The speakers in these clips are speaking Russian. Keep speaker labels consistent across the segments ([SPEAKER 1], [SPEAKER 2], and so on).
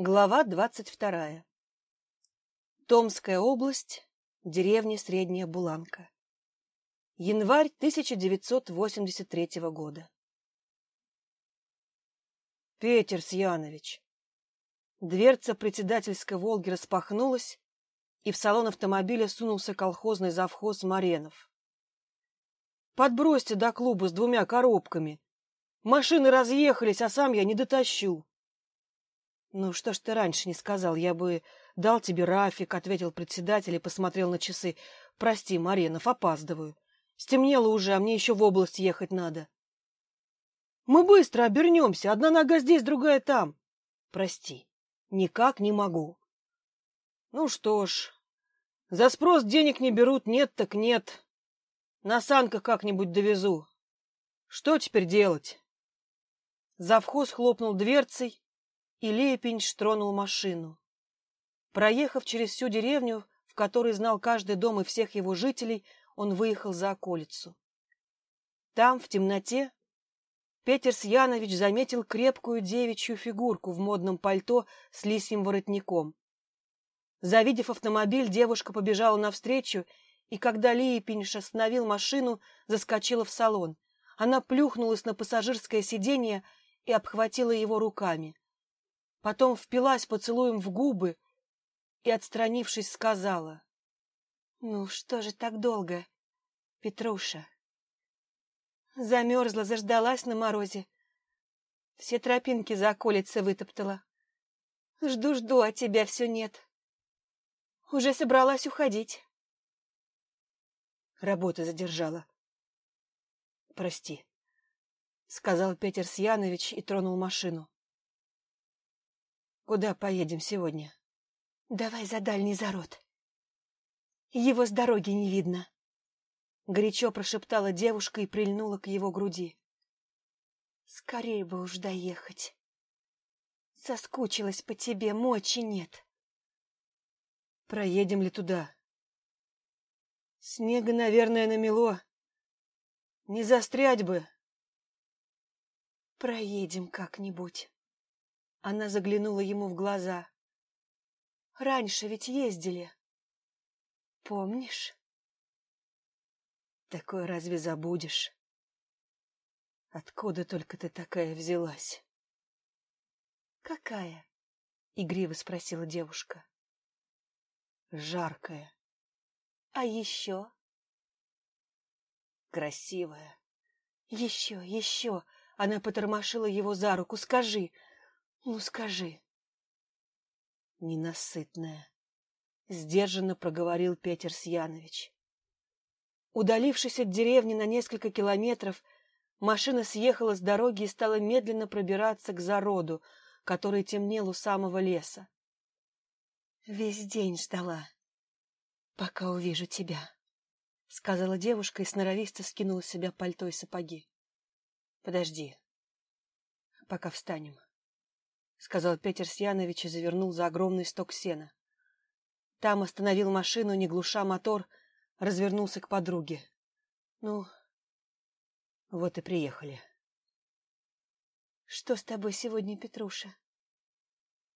[SPEAKER 1] Глава двадцать вторая. Томская область, деревня Средняя Буланка. Январь 1983 года. Петер Янович. Дверца председательской «Волги» распахнулась, и в салон автомобиля сунулся колхозный завхоз Маренов. «Подбросьте до клуба с двумя коробками. Машины разъехались, а сам я не дотащу». «Ну, что ж ты раньше не сказал? Я бы дал тебе Рафик», — ответил председатель и посмотрел на часы. «Прости, Маренов, опаздываю. Стемнело уже, а мне еще в область ехать надо». «Мы быстро обернемся. Одна нога здесь, другая там». «Прости, никак не могу». «Ну что ж, за спрос денег не берут, нет так нет. На санках как-нибудь довезу. Что теперь делать?» Завхоз хлопнул дверцей, и Лепень тронул машину. Проехав через всю деревню, в которой знал каждый дом и всех его жителей, он выехал за околицу. Там, в темноте, Петер Янович заметил крепкую девичью фигурку в модном пальто с лисьим воротником. Завидев автомобиль, девушка побежала навстречу, и когда Лиепинш остановил машину, заскочила в салон. Она плюхнулась на пассажирское сиденье и обхватила его руками потом впилась поцелуем в губы и, отстранившись, сказала. — Ну, что же так долго, Петруша? Замерзла, заждалась на морозе. Все тропинки за околицы вытоптала. Жду-жду, а тебя все нет. Уже собралась уходить. Работа задержала. — Прости, — сказал Петер Сьянович и тронул машину. Куда поедем сегодня? Давай за дальний зарод. Его с дороги не видно. Горячо прошептала девушка и прильнула к его груди. Скорее бы уж доехать. Соскучилась по тебе, мочи нет. Проедем ли туда? Снега, наверное, намело. Не застрять бы. Проедем как-нибудь. Она заглянула ему в глаза. Раньше ведь ездили. Помнишь? Такое разве забудешь? Откуда только ты такая взялась? Какая? Игриво спросила девушка. Жаркая. А еще? Красивая. Еще, еще. Она потормошила его за руку. Скажи, ну, скажи. Ненасытная. Сдержанно проговорил Петер Сьянович. Удалившись от деревни на несколько километров, машина съехала с дороги и стала медленно пробираться к зароду, который темнел у самого леса. Весь день ждала, пока увижу тебя, — сказала девушка и сноровисто скинула с себя пальто и сапоги. — Подожди, пока встанем. — сказал Петер Сьянович и завернул за огромный сток сена. Там остановил машину, не глуша мотор, развернулся к подруге. — Ну, вот и приехали. — Что с тобой сегодня, Петруша?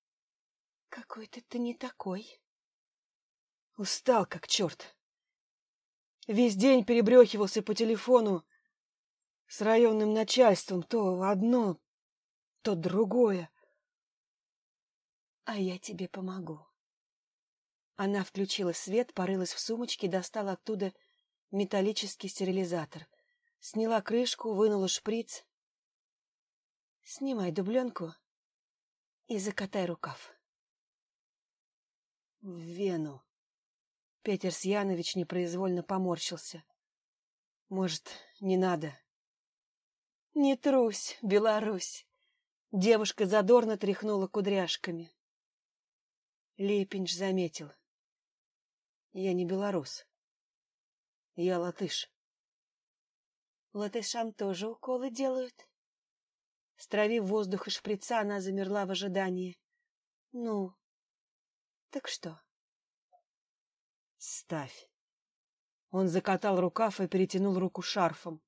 [SPEAKER 1] — Какой-то ты не такой. — Устал, как черт. Весь день перебрехивался по телефону с районным начальством, то одно, то другое. А я тебе помогу. Она включила свет, порылась в сумочке, достала оттуда металлический стерилизатор. Сняла крышку, вынула шприц. Снимай дубленку и закатай рукав. В вену. Петер Сьянович непроизвольно поморщился. Может, не надо? Не трусь, Беларусь. Девушка задорно тряхнула кудряшками. Лепинч заметил. Я не белорус. Я латыш. Латышам тоже уколы делают? Стравив воздух из шприца, она замерла в ожидании. Ну, так что? Ставь. Он закатал рукав и перетянул руку шарфом.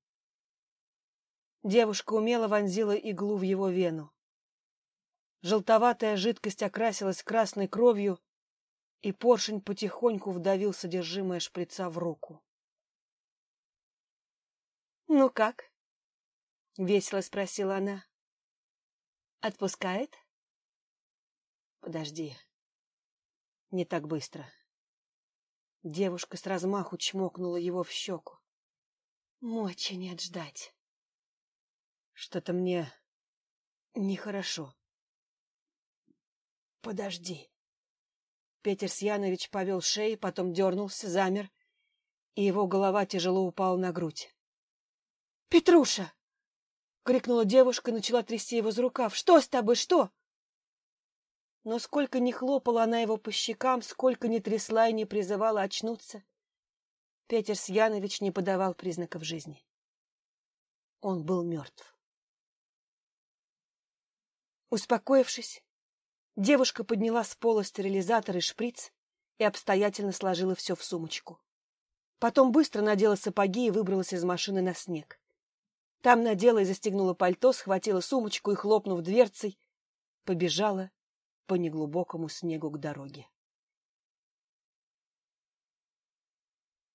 [SPEAKER 1] Девушка умело вонзила иглу в его вену. Желтоватая жидкость окрасилась красной кровью, и поршень потихоньку вдавил содержимое шприца в руку. — Ну как? — весело спросила она. — Отпускает? — Подожди. Не так быстро. Девушка с размаху чмокнула его в щеку. — Мочи нет ждать. Что-то мне нехорошо. — Подожди. Петер Сьянович повел шеей, потом дернулся, замер, и его голова тяжело упала на грудь. — Петруша! — крикнула девушка и начала трясти его за рукав. — Что с тобой, что? Но сколько ни хлопала она его по щекам, сколько ни трясла и не призывала очнуться, Петер Сьянович не подавал признаков жизни. Он был мертв. Успокоившись, Девушка подняла с пола стерилизатор и шприц и обстоятельно сложила все в сумочку. Потом быстро надела сапоги и выбралась из машины на снег. Там надела и застегнула пальто, схватила сумочку и, хлопнув дверцей, побежала по неглубокому снегу к дороге.